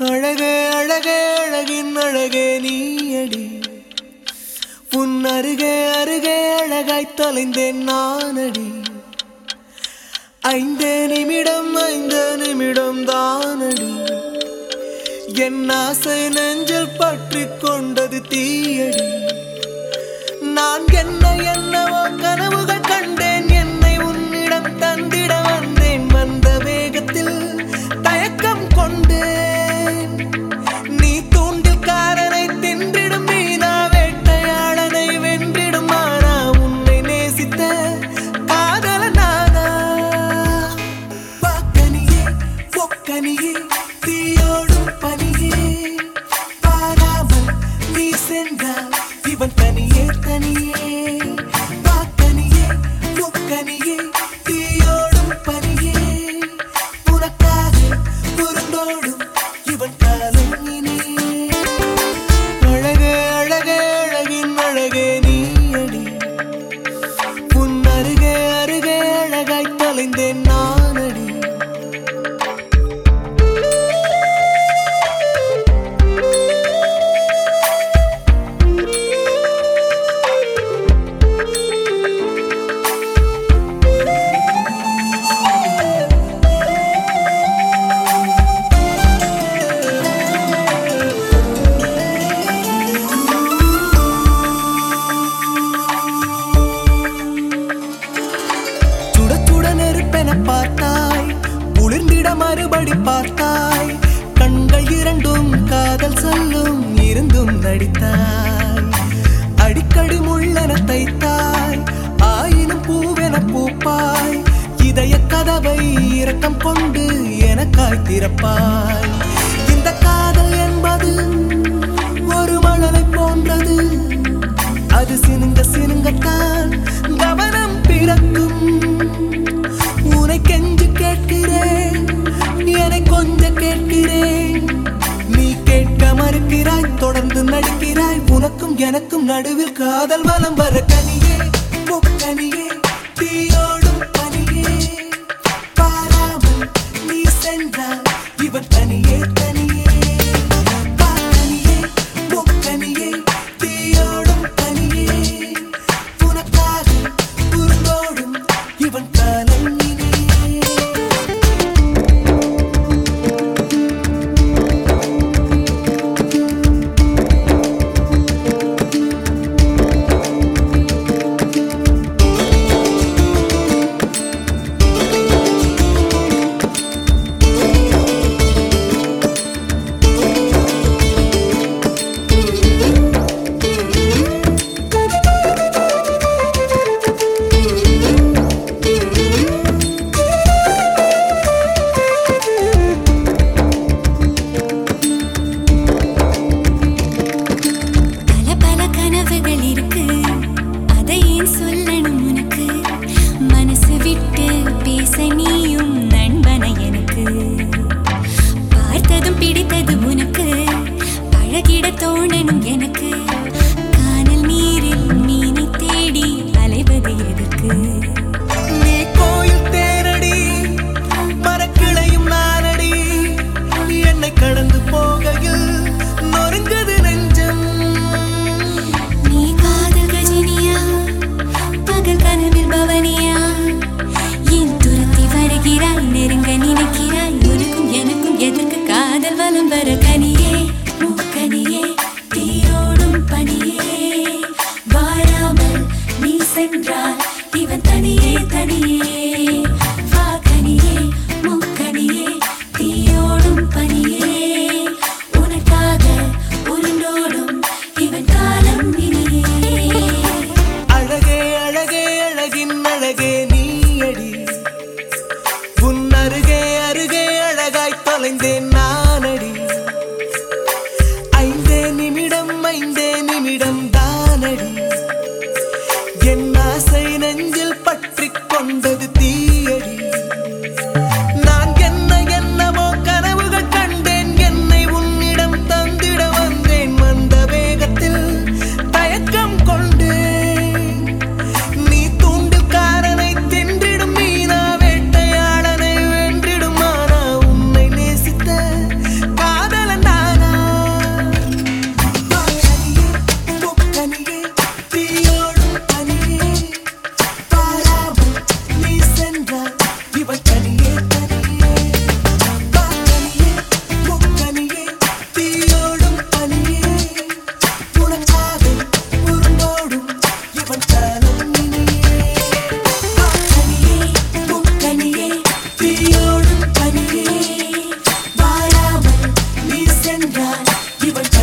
அழகே அழகே அழகின் அழகே நீயடி. உன் அருகே அருகே அழகாய் தொலைந்தேன் நானடி. ஐந்தே நிமிடம் ஐந்து நிமிடம் தானடி. என் ஆசை நெஞ்சில் பற்றி கொண்டது தீயடி. நான் என்ன என்னவோ கனவுகள் பார்த்தாய். கண்கள் இரண்டும் காதல் சொல்லும் இருந்தும் நடித்தாய். அடிக்கடி முள்ளன தைத்தாய் ஆயினும் பூவென பூப்பாய். இதய கதவை இரக்கம் கொண்டு எனக்காய் திறப்பாய். இந்த காதல் என்பது ஒரு மழலை போன்றது. அது சினுங்க சினுங்கத்தான். நடிக்கிறாய் தொடர்ந்து நடிக்கிறாய் உனக்கும் எனக்கும் நடுவில் காதல் வலம் வர கனியே கனியே and I, you were.